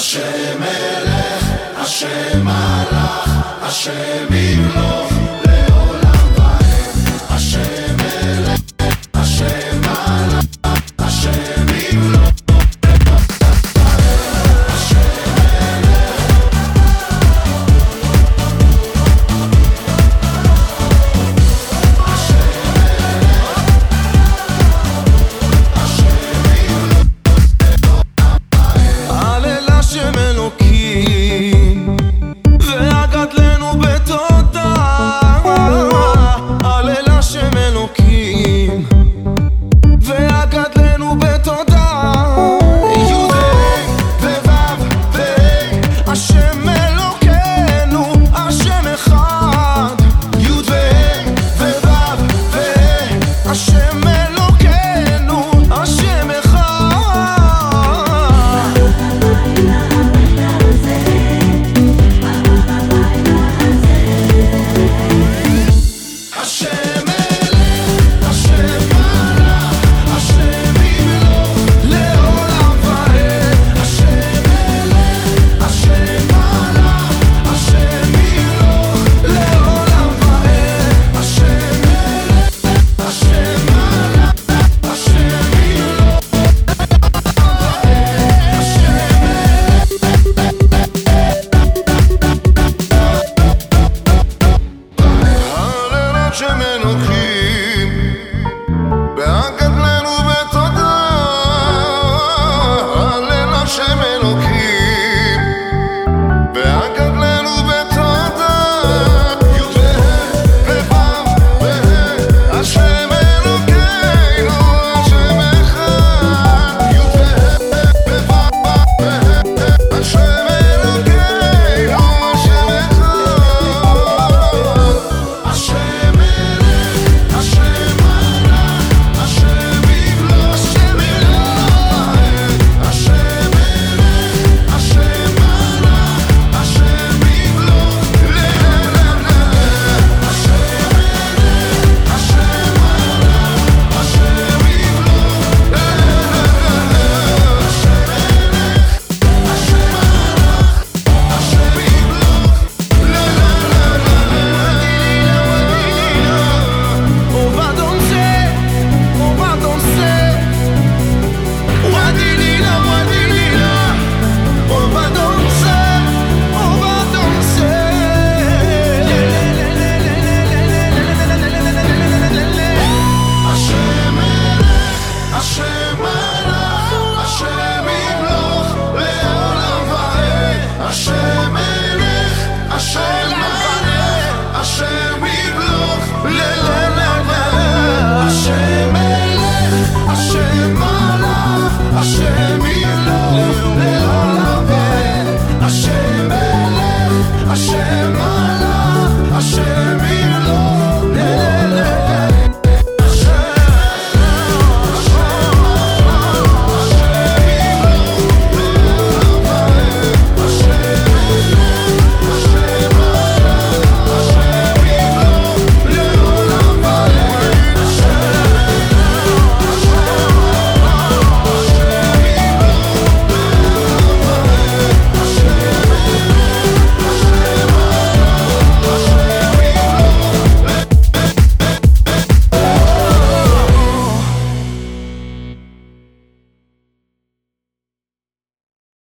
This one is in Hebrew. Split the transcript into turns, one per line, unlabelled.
השם מלך, השם מלך, השם ימלוך.